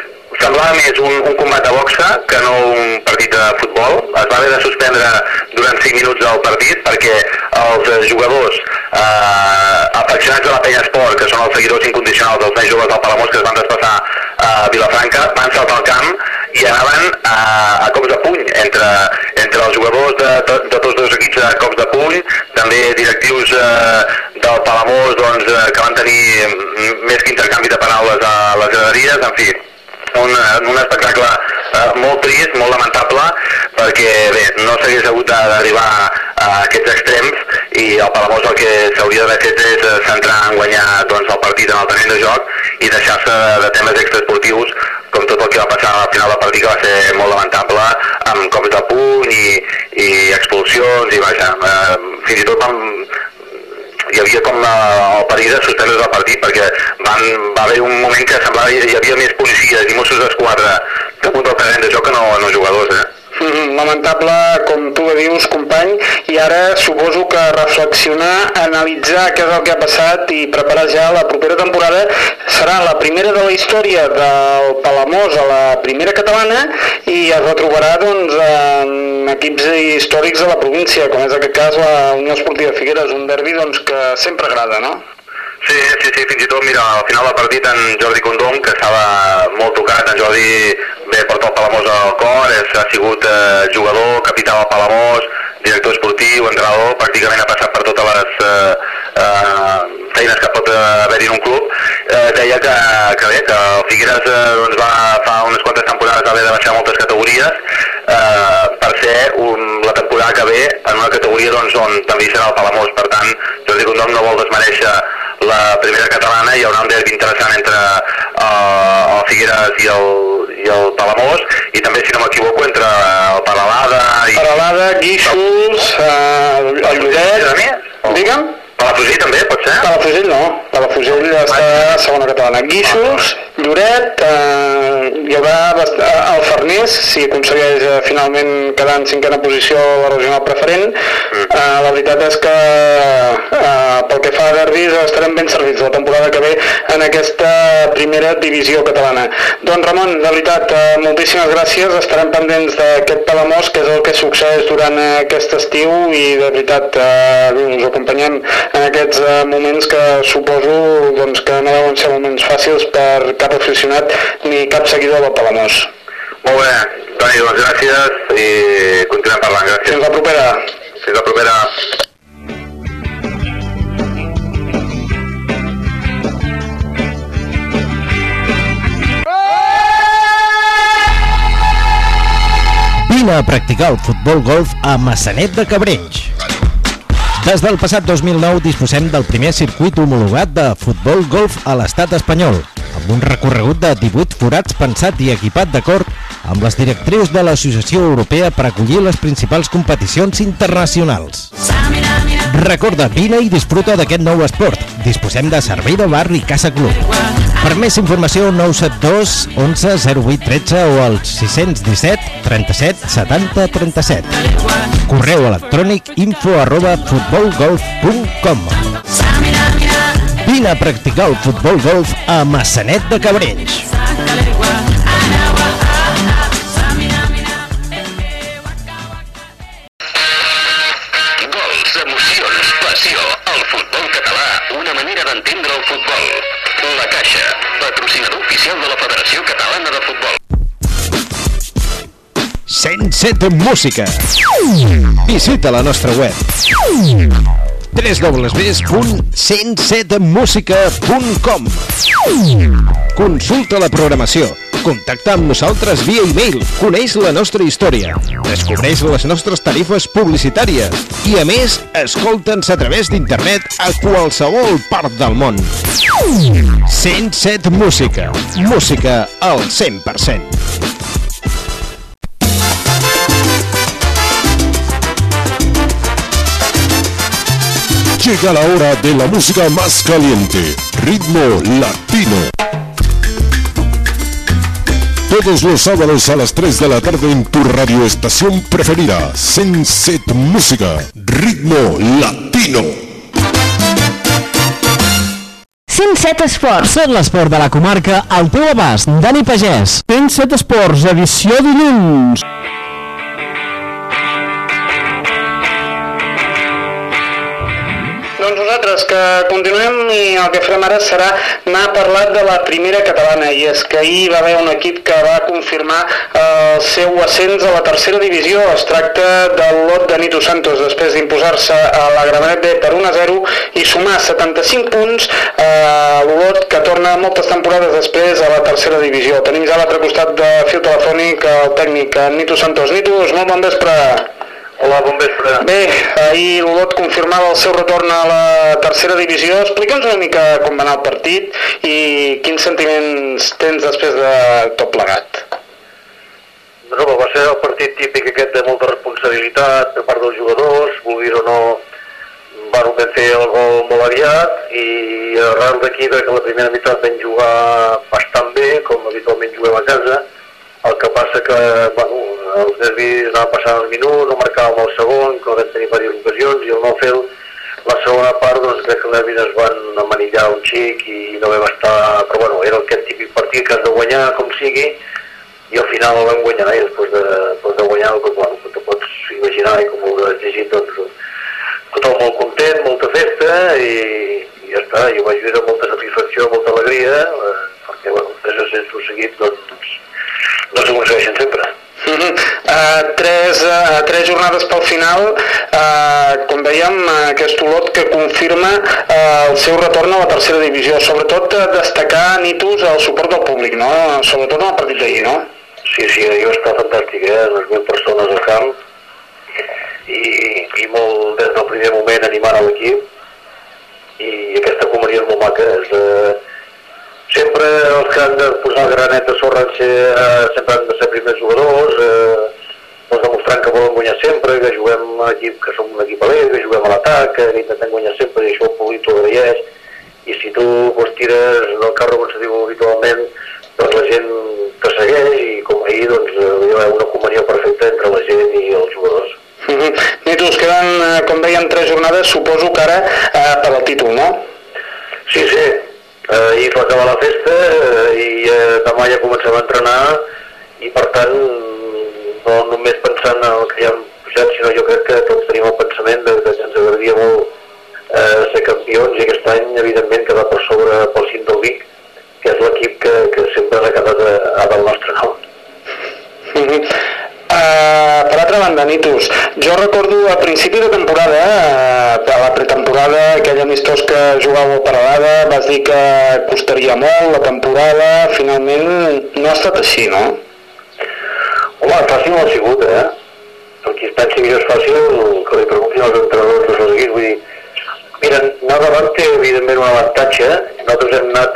semblava més un, un combat de boxa que no un partit de futbol. Es va haver de suspendre durant 5 minuts el partit perquè els jugadors eh, afeccionats de la penya esport, que són els seguidors incondicionals dels més joves del Palamós que es van desplaçar a Vilafranca, van saltar al camp i anaven a, a cops de puny entre, entre els jugadors de, de, de tots dos equips a cops de puny, també directius eh, del Palamós doncs, eh, que van tenir més que intercanvi de paraules a les graderies, en fi, un, un espectacle eh, molt trist, molt lamentable, perquè bé, no s'hagués hagut d'arribar a aquests extrems i el Palamós el que s'hauria d'haver fet és eh, centrar en guanyar doncs, el partit en el terreny de joc i deixar-se de, temes extraesportius com tot el que va passar al final del partit que va ser molt lamentable amb cops de puny i, i expulsions i vaja, eh, fins i tot vam, hi havia com la, el perill de suspendre el partit perquè van, va haver un moment que semblava que hi havia més policies i Mossos d'Esquadra damunt del terreny de joc que no, no jugadors, eh? Mm, Lamentable, com tu dius, company, i ara suposo que reflexionar, analitzar què és el que ha passat i preparar ja la propera temporada serà la primera de la història del Palamós a la primera catalana i es retrobarà doncs, en equips històrics de la província, com és aquest cas la Unió Esportiva Figueres, un derbi doncs, que sempre agrada, no? Sí, sí, sí, fins i tot, mira, al final del partit en Jordi Condom, que estava molt tocat, en Jordi bé, porta el Palamós al cor, és, ha sigut eh, jugador, capità del Palamós, director esportiu, entrenador, pràcticament ha passat per totes les eh, eh, feines que pot haver-hi en un club, eh, deia que, que bé, que el Figueres eh, doncs va, fa unes quantes temporades haver de baixar moltes categories eh, per ser un, la temporada que ve en una categoria doncs, on també serà el Palamós. Per tant, Jordi Condom no vol desmereixer la primera catalana, hi haurà un derbi interessant entre eh, el Figueres i el, i el Palamós, i també, si no m'equivoco, entre el Paralada i... Paralada, Guíxols, eh, el Lloret... Digue'm? Palafrugell també, pot ser? Palafrugell no, Palafrugell està a segona catalana. Guíxols, Lloret, eh, hi haurà bast- eh, el Farners, si aconsegueix eh, finalment quedar en cinquena posició a la regional preferent. Eh, la veritat és que eh, pel que fa a derbis estarem ben servits la temporada que ve en aquesta primera divisió catalana. Doncs Ramon, de veritat, eh, moltíssimes gràcies, estarem pendents d'aquest Palamós, que és el que succeeix durant eh, aquest estiu i de veritat eh, us acompanyem en aquests eh, moments que suposo doncs, que no deuen ser moments fàcils per cap aficionat ni cap seguidor del Palamós. Molt bé, Toni, doncs gràcies i continuem parlant, gràcies. Fins la propera. Fins la propera. Vine a practicar el futbol golf a Massanet de Cabrenys. Des del passat 2009 disposem del primer circuit homologat de futbol golf a l'estat espanyol, amb un recorregut de 18 forats pensat i equipat d'acord amb les directrius de l'Associació Europea per acollir les principals competicions internacionals. Recorda, vine i disfruta d'aquest nou esport. Disposem de servei de bar i casa club. Per més informació, 972 11 08 13 o al 617 37 70 37. Correu electrònic info arroba futbolgolf.com Vine a practicar el futbol golf a Massanet de Cabrenys. Gols, emocions, passió. El futbol català, una manera d'entendre el futbol. Caixa, patrocinador oficial de la Federació Catalana de Futbol. 107 Música. Visita la nostra web www.107musica.com Consulta la programació. Contacta amb nosaltres via e-mail. Coneix la nostra història. Descobreix les nostres tarifes publicitàries. I a més, escolta'ns a través d'internet a qualsevol part del món. 107 Música. Música al 100%. Llega la hora de la música más caliente, ritmo latino. Todos los sábados a las 3 de la tarde en tu radioestación preferida, Senset Música, ritmo latino. 107 Esports. Tot l'esport de la comarca al teu abast. Dani Pagès. 107 Esports, edició dilluns. Nosaltres, que continuem i el que farem ara serà anar a parlar de la primera catalana i és que ahir va haver un equip que va confirmar el seu ascens a la tercera divisió. Es tracta del lot de Nito Santos després d'imposar-se a la Gramenet B per 1 a 0 i sumar 75 punts a l'Olot que torna moltes temporades després a la tercera divisió. Tenim ja a l'altre costat de fil telefònic el tècnic Nito Santos. Nitos, molt bon vespre. Hola, bon vespre. Bé, ahir l'Olot confirmava el seu retorn a la tercera divisió. Explica'ns una mica com va anar el partit i quins sentiments tens després de tot plegat. No, va ser el partit típic aquest de molta responsabilitat per part dels jugadors, vulguis o no, van vam fer el gol molt aviat i arrel d'aquí que la primera meitat vam jugar bastant bé, com habitualment juguem a casa, el que passa que bueno, els nervis anaven passant el minut, no marcàvem el segon, que vam tenir diverses ocasions, i el no fer la segona part, doncs crec que els nervis es van amanillar un xic i no vam estar... Però bueno, era aquest típic partit que has de guanyar, com sigui, i al final el vam guanyar, i després de, després de guanyar, doncs, bueno, com te pots imaginar i com ho has llegit, doncs tothom molt content, molta festa, i, i ja està, jo vaig viure molta satisfacció, molta alegria, eh, perquè, bueno, tres ascensos seguits, doncs, no s'aconsegueixen sempre. Uh -huh. uh, tres, uh, tres jornades pel final, uh, com dèiem, uh, aquest Olot que confirma uh, el seu retorn a la tercera divisió. Sobretot uh, destacar, Nitus, el suport del públic, no? sobretot en el partit d'ahir, no? Sí, sí, ahir va estar fantàstic, eh? les 20 persones al camp i, i molt des del primer moment animant l'equip i aquesta comunió és molt maca, és... Uh, sempre els que han de posar el granet de sorra ser, eh, sempre han de ser primers jugadors, eh, doncs demostrant que volen guanyar sempre, que juguem a equip, que som un equip alegre, que juguem a l'atac, que intentem guanyar sempre i això el públic t'ho agraeix. I si tu pues, tires del carro, com se diu habitualment, doncs la gent te segueix i com ahir doncs, hi ha una comunió perfecta entre la gent i els jugadors. Uh -huh. Nitus, queden, eh, com dèiem, tres jornades, suposo que ara eh, per al títol, no? Sí, sí, eh, ahir va acabar la festa eh, i eh, demà ja comencem a entrenar i per tant no només pensant en el que ja hem pujat, sinó jo crec que tots tenim el pensament de, que ens agradaria molt eh, ser campions i aquest any evidentment quedar per sobre pel cim del Vic que és l'equip que, que sempre ha quedat a, a del nostre nom. Uh -huh. Uh, per altra banda, Nitus, jo recordo a principi de temporada, uh, a la pretemporada, aquell amistós que jugàveu a Paralada, vas dir que costaria molt la temporada, finalment no ha estat així, no? Home, fàcil no ha sigut, eh? El qui es pensi que és fàcil, que li preguntin als entrenadors dels equips, vull dir, mira, anar davant té evidentment un avantatge, nosaltres hem anat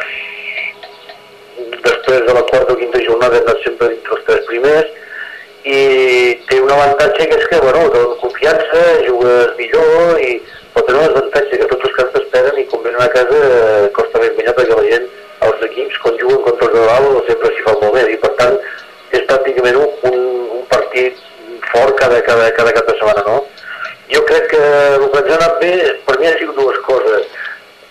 després de la quarta o quinta jornada hem anat sempre dintre els tres primers, i té un avantatge que és que, bueno, donen confiança, jugues millor, i, però té un avantatge que tots els camps t'esperen i quan venen a casa eh, costa més guanyar perquè la gent, els equips, quan juguen contra de dalt, sempre s'hi fa molt bé, i per tant és pràcticament un, un, un partit fort cada, cada, cada cap de setmana, no? Jo crec que el que ens ha anat bé, per mi ha sigut dues coses.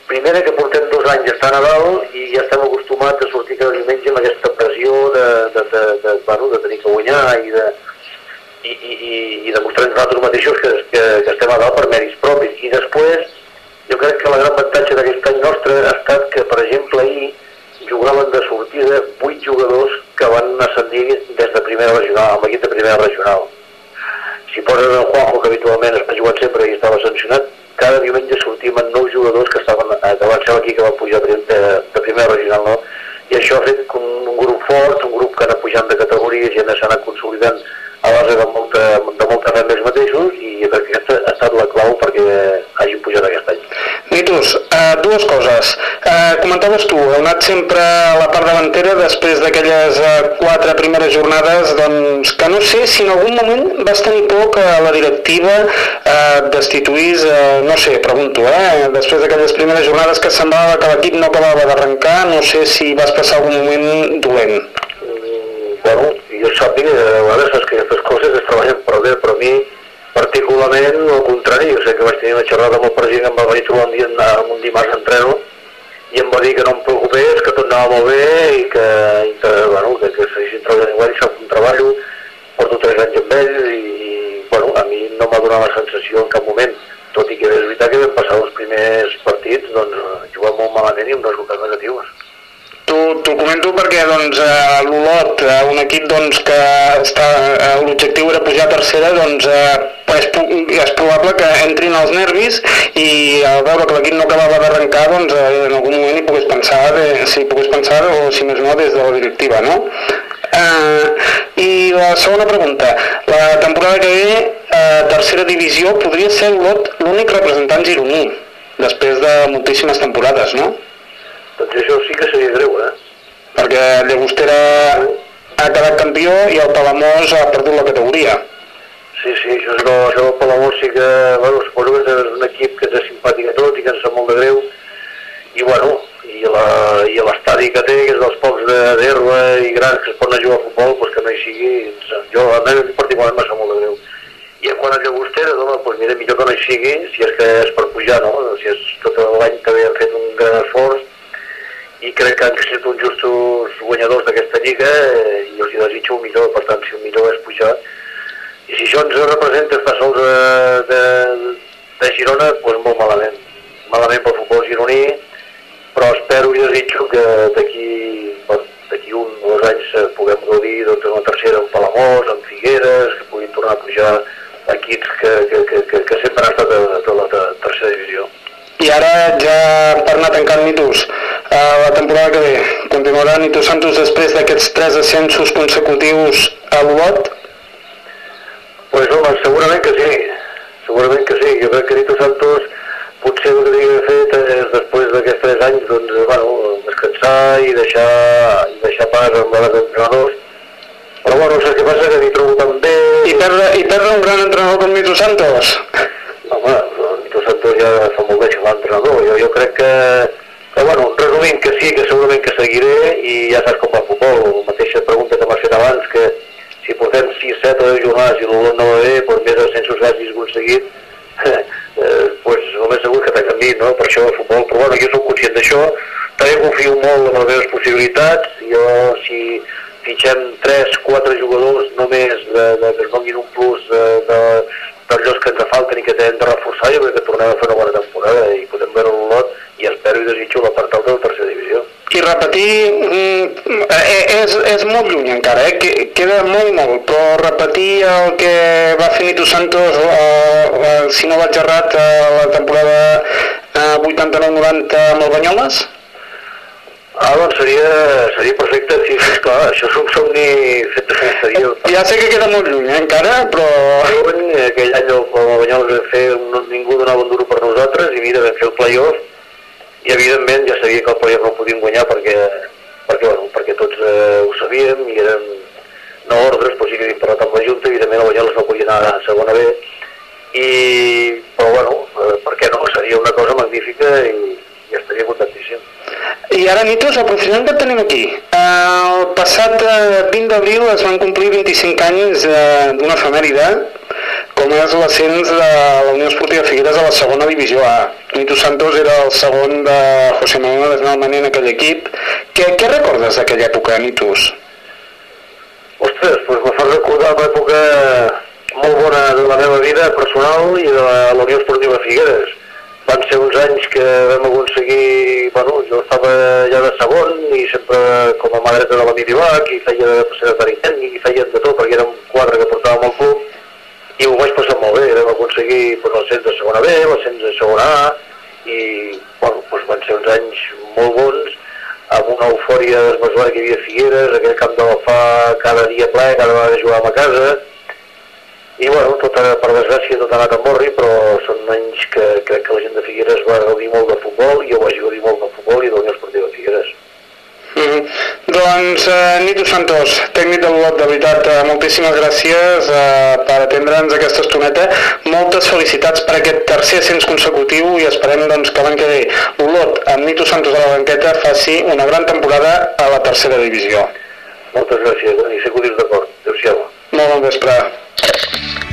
Primera, que portem dos anys estant a dalt i ja estem acostumats a sortir cada diumenge amb aquesta pressió de, de, de, de, bueno, de tenir que guanyar i de, i, i, i, i demostrar nosaltres mateixos que, que, que estem a dalt per mèrits propis. I després, jo crec que la gran avantatge d'aquest any nostre ha estat que, per exemple, ahir jugaven de sortida vuit jugadors que van ascendir des de primera regional, amb l'equip de primera regional. Si poses el Juanjo, que habitualment està jugant sempre i estava sancionat, cada diumenge sortim amb nous jugadors que estaven eh, que van aquí que van pujar de, de, primera regional, no? I això ha fet un, un grup fort, un grup que ha anat pujant de categoria, gent s'ha anat consolidant a base de molta, de molta fe més mateixos i que aquesta ha estat la clau perquè hagin pujat aquest any. Nitus, uh, dues coses. Uh, comentaves tu, heu anat sempre a la part davantera després d'aquelles uh, quatre primeres jornades, doncs que no sé si en algun moment vas tenir por que la directiva uh, destituís, uh, no sé, pregunto, eh, després d'aquelles primeres jornades que semblava que l'equip no acabava d'arrencar, no sé si vas passar algun moment dolent. Bueno, jo sàpiga, a vegades saps que aquestes coses es treballen per bé, però a mi particularment al contrari, jo sé que vaig tenir una xerrada amb el president, em va venir trobar un dia un dimarts entreno i em va dir que no em preocupés, que tot anava molt bé i que, i que bueno, que, que segueixin treballant igual sap un treball, porto tres anys amb ell i, i bueno, a mi no m'ha donat la sensació en cap moment, tot i que és veritat que vam passar els primers equips, doncs eh, juguen molt malament i amb resultats negatius. T'ho comento perquè doncs, l'Olot, un equip doncs, que està, eh, l'objectiu era pujar a tercera, doncs, eh, és, és probable que entrin els nervis i al veure que l'equip no acabava d'arrencar, doncs, eh, en algun moment hi pogués pensar, de, si pogués pensar, o si més no, des de la directiva, no? Eh, I la segona pregunta, la temporada que ve, eh, tercera divisió, podria ser l'únic representant gironí, després de moltíssimes temporades, no? Doncs això sí que seria greu, eh? perquè el Llagostera ha quedat campió i el Palamós ha perdut la categoria. Sí, sí, això, és, no, això del Palamós sí que, bueno, suposo que és un equip que ens és simpàtic a tot i que ens sap molt de greu. I, bueno, i l'estadi que té, que és dels pocs de- d'herba i grans que es poden jugar a futbol, doncs que no hi sigui, jo a mi particularment m'ha sap molt de greu. I en quant a Llagostera, home, doncs mira, millor que no hi sigui, si és que és per pujar, no? Si és tot l'any que havien fet un gran esforç, i crec que han sigut uns justos guanyadors d'aquesta lliga eh, i els hi desitjo el millor, per tant, si el millor és pujar. I si això ens representa estar sols de, de, de Girona, doncs molt malament. Malament pel futbol gironí, però espero i desitjo que d'aquí d'aquí un o dos anys eh, puguem gaudir doncs, una tercera en Palamós, en Figueres, que puguin tornar a pujar equips que, que, que, que, que sempre han estat a, a la ter- tercera divisió. I ara, ja per anar tancant mitos, eh, la temporada que ve, continuarà Nitos Santos després d'aquests tres ascensos consecutius a l'Olot? Pues home, segurament que sí, segurament que sí. Jo crec que Nito Santos potser el que hauria d'haver fet és després d'aquests tres anys doncs, bueno, descansar i deixar, i deixar pas amb els entrenadors. Però bueno, saps què passa? Que m'hi trobo tan bé... I perdre, I perdre un gran entrenador com Nito Santos? Home, Nito Santos ja fa molt bé ser l'entrenador. Jo, jo crec que, que, bueno, resumint que sí, que segurament que seguiré i ja saps com va el futbol. La mateixa pregunta que m'has fet abans, que si portem 6, 7 o 10 jornades i l'Olot no va bé, doncs més ascensos que hagis aconseguit, eh, pues, el més segur que t'ha canviat, no? Per això el futbol, però bueno, jo soc conscient d'això, també confio molt en les meves possibilitats, jo si fitxem 3, 4 jugadors només de, de, que es donin un plus de, de, d'allòs que ens falten i que hem de reforçar, jo crec que tornem a fer una bona temporada i podem veure l'Olot i espero i desitjo la part alta de la tercera divisió. I repetir mm, eh, és, és molt lluny encara, eh? que- queda molt, molt, però repetir el que va fer Nito Santos, eh, eh, si no vaig errat, eh, la temporada eh, 89-90 amb el Banyoles? Ah, doncs seria, seria perfecte, sí, sí, clar, això és un somni fet de seria... Ja sé que queda molt lluny eh, encara, però... Aquell any el, el Banyoles vam fer, ningú donava un duro per nosaltres i mira, vam fer el playoff i evidentment ja sabia que el playoff no podíem guanyar perquè, perquè, bueno, perquè tots eh, ho sabíem i eren no ordres, però sí que havíem parlat amb la Junta, evidentment el Banyoles no podia anar a segona B i, però bueno, eh, per què no? Seria una cosa magnífica i, i estaria contentíssim. I ara, Nitos, aprofitant que tenim aquí, eh, el passat eh, 20 d'abril es van complir 25 anys eh, d'una efemèride, com és l'ascens de la Unió Esportiva Figueres a la segona divisió A. Nitos Santos era el segon de José Manuel Esnalmaní en aquell equip. Què, què recordes d'aquella època, Nitos? Ostres, doncs me fa recordar una època molt bona de la meva vida personal i de la, Unió Esportiva Figueres. Van ser uns anys que vam aconseguir, bueno, jo estava ja de segon i sempre com a mà dreta de la Miribac i feia de secretari tècnic i feien de tot perquè érem quatre que portàvem el club i ho vaig passar molt bé, vam aconseguir doncs, l'ascens de segona B, l'ascens de segona A i bueno, doncs van ser uns anys molt bons amb una eufòria desmesurada que hi havia Figueres, aquell camp de l'Alfà cada dia ple, cada vegada jugàvem a casa i bueno, tot, per desgràcia tot ha anat a morri, però són anys que crec que la gent de Figueres va gaudir molt de futbol, jo vaig gaudir molt de futbol i de la Unió Esportiva de Figueres. Mm Doncs, eh, Nito Santos, tècnic de l'Olot, de veritat, eh, moltíssimes gràcies eh, per atendre'ns aquesta estoneta. Moltes felicitats per aquest tercer ascens consecutiu i esperem doncs, que l'any que ve l'Olot, amb Nito Santos a la banqueta, faci una gran temporada a la tercera divisió. Moltes gràcies, i segur que dius d'acord. Adéu-siau. Molt bon vespre.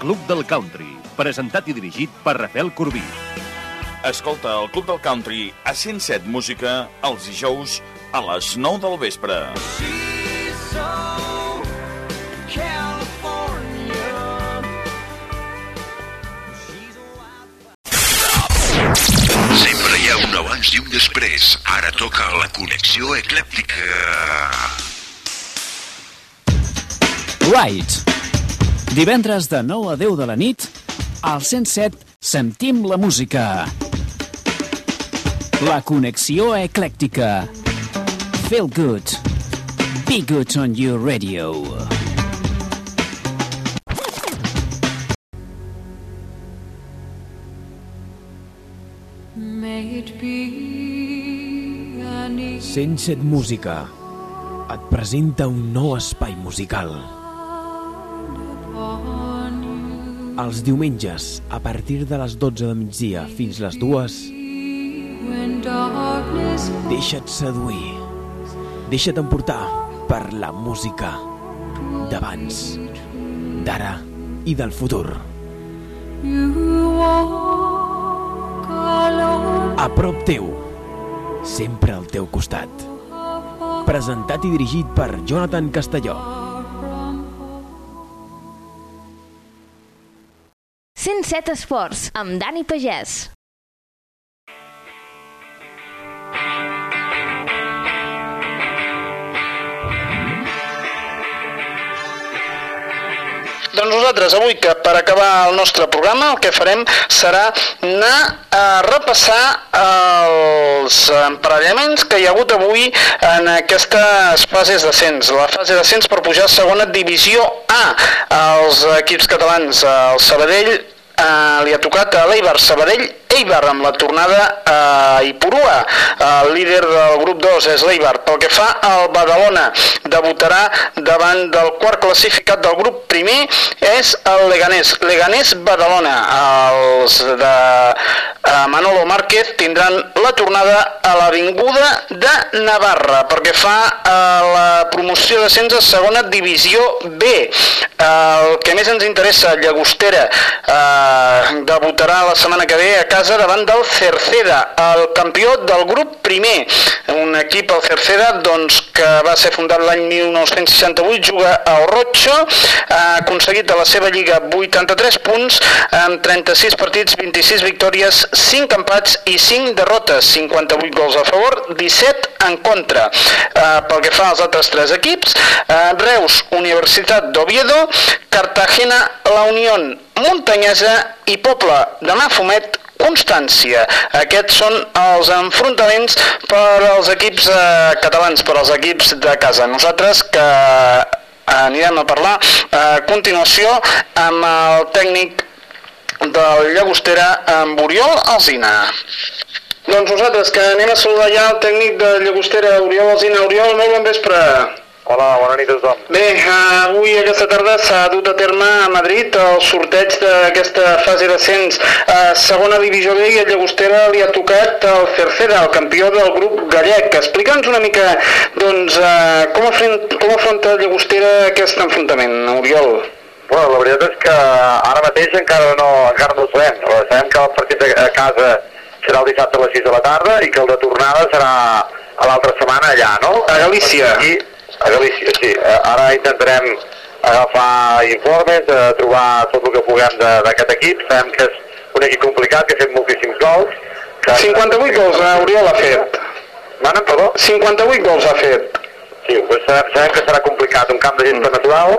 Club del Country, presentat i dirigit per Rafael Corbí. Escolta el Club del Country a 107 Música els dijous a les 9 del vespre. Sempre hi ha un abans i un després. Ara toca la connexió eclèptica. Right. Divendres de 9 a 10 de la nit, al 107 sentim la música. La connexió eclèctica. Feel good. Be good on your radio. May it be an easy 107 Música et presenta un nou espai musical. Els diumenges, a partir de les 12 de migdia fins les 2, when darkness deixa't seduir. Deixa't emportar per la música d'abans, d'ara i del futur. A prop teu, sempre al teu costat. Presentat i dirigit per Jonathan Castelló. 107 Esports, amb Dani Pagès. Doncs nosaltres avui, que per acabar el nostre programa, el que farem serà anar a repassar els emparellaments que hi ha hagut avui en aquestes fases d'ascens. La fase d'ascens per pujar a segona divisió A. Els equips catalans, el Sabadell, eh, li ha tocat a l'Eibar Sabadell Eibar amb la tornada a Ipurua. El líder del grup 2 és l'Eibar. Pel que fa al Badalona, debutarà davant del quart classificat del grup primer és el Leganés. Leganés Badalona. Els de eh, Manolo Márquez tindran la tornada a l'Avinguda de Navarra. Pel que fa la promoció d'ascens a segona divisió B. El que més ens interessa, Llagostera, eh, debutarà la setmana que ve a casa davant del Cerceda, el campió del grup primer. Un equip, el Cerceda, doncs, que va ser fundat l'any 1968, juga a Orrocho, ha aconseguit a la seva lliga 83 punts, amb 36 partits, 26 victòries, 5 empats i 5 derrotes, 58 gols a favor, 17 en contra. Eh, pel que fa als altres tres equips, eh, Reus, Universitat d'Oviedo, Cartagena, La Unión, Muntanyesa i Poble de Mafumet, Constància. Aquests són els enfrontaments per als equips eh, catalans, per als equips de casa. Nosaltres que anirem a parlar a continuació amb el tècnic del Llagostera, amb Oriol Alzina. Doncs nosaltres que anem a saludar ja el tècnic de Llagostera, Oriol Alzina. Oriol, molt bon vespre. Hola, bona nit a tothom. Bé, avui aquesta tarda s'ha dut a terme a Madrid el sorteig d'aquesta fase d'ascens a segona divisió B i a Llagostera li ha tocat el Cerceda, el campió del grup gallec. Explica'ns una mica doncs, eh, com, afront, com afronta Llagostera aquest enfrontament, Oriol. Bueno, la veritat és que ara mateix encara no, encara no ho sabem. Sabem que el partit a a casa serà el dissabte a les 6 de la tarda i que el de tornada serà a l'altra setmana allà, no? A Galícia. Aquí, a Galícia, sí. Eh, Ara intentarem agafar informes, eh, trobar tot el que puguem d'aquest equip. Sabem que és un equip complicat, que ha fet moltíssims gols. Que 58 gols, eh, Oriol ha fet. Manen, perdó? 58 gols ha fet. Sí, pues sabem, sabem que serà complicat, un camp de gespa natural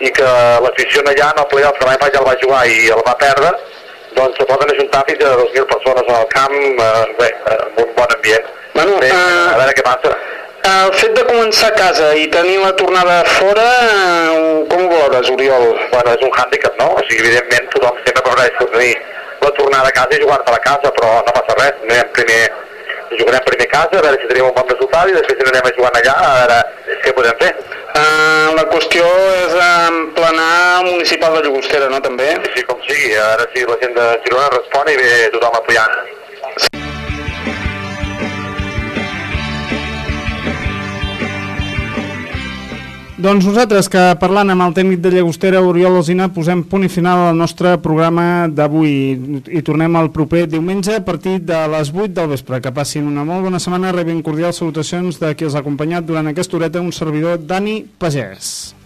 i que l'afició allà en el playoff, l'any passat ja el va jugar i el va perdre, doncs se poden ajuntar fins a 2.000 persones al camp, eh, bé, eh, amb un bon ambient. Bueno, bé, eh, a veure què passa. El fet de començar a casa i tenir la tornada fora, eh, com ho valores, Oriol? Bueno, és un hàndicap, no? O sigui, evidentment, tothom sempre prefereix tenir la tornada a casa i jugar-te a la casa, però no passa res. Anem primer jugarem primer a casa, a veure si tenim un bon resultat i després anirem a jugar allà a veure què podem fer. Uh, la qüestió és planar municipal de Llagostera, no, també? Sí, com sigui, a veure si la gent de Girona respon i ve tothom apoyant. Doncs nosaltres, que parlant amb el tècnic de Llagostera, Oriol Alzina, posem punt i final al nostre programa d'avui i tornem el proper diumenge a partir de les 8 del vespre. Que passin una molt bona setmana, rebin cordials salutacions de qui els ha acompanyat durant aquesta horeta un servidor, Dani Pagès.